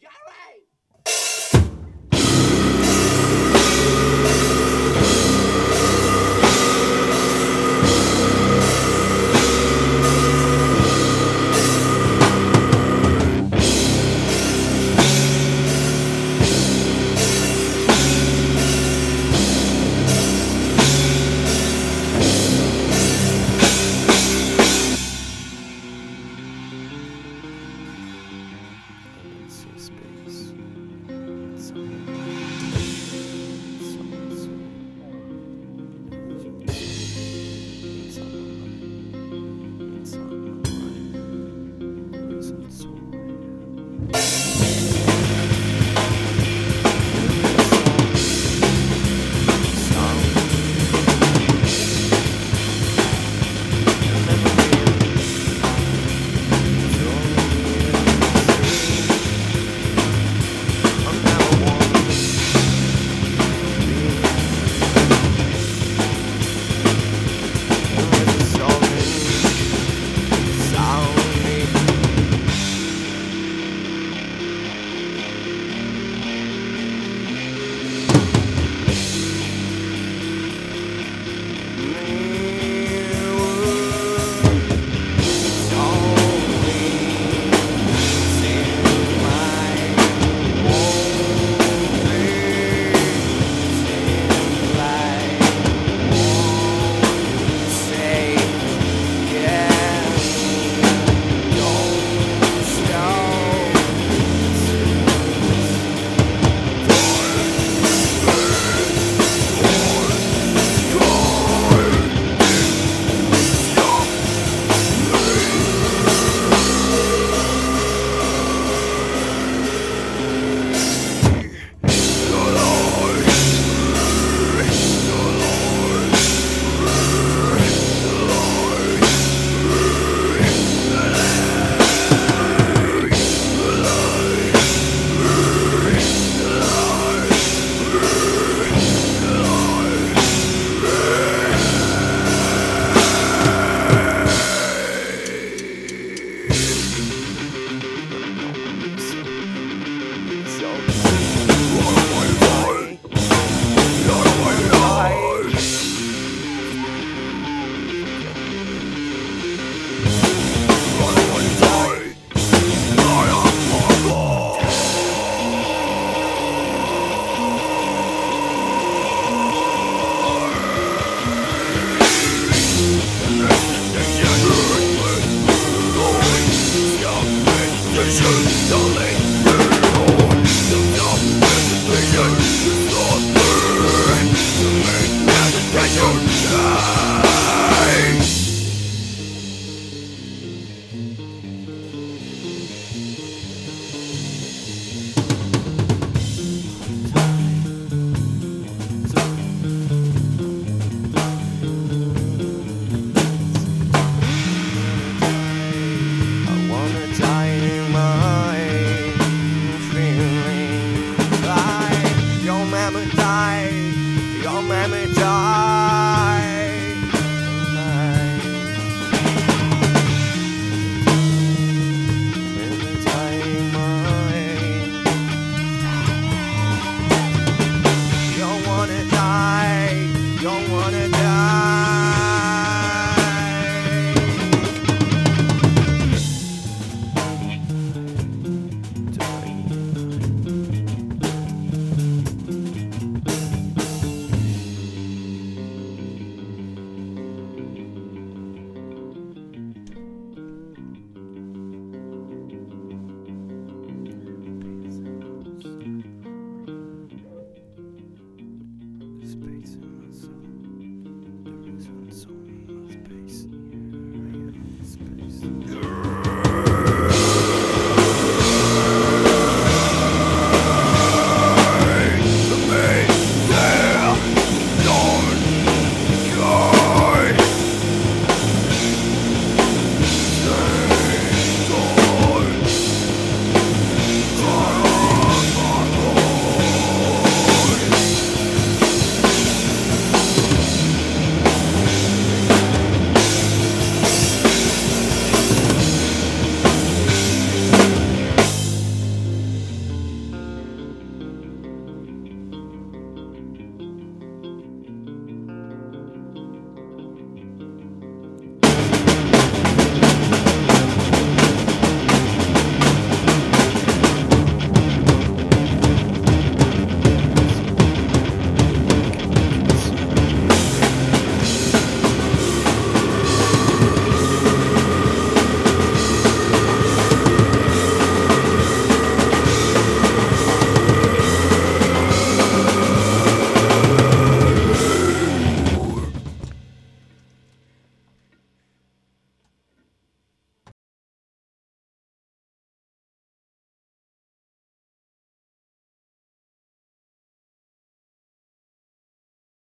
Jerry!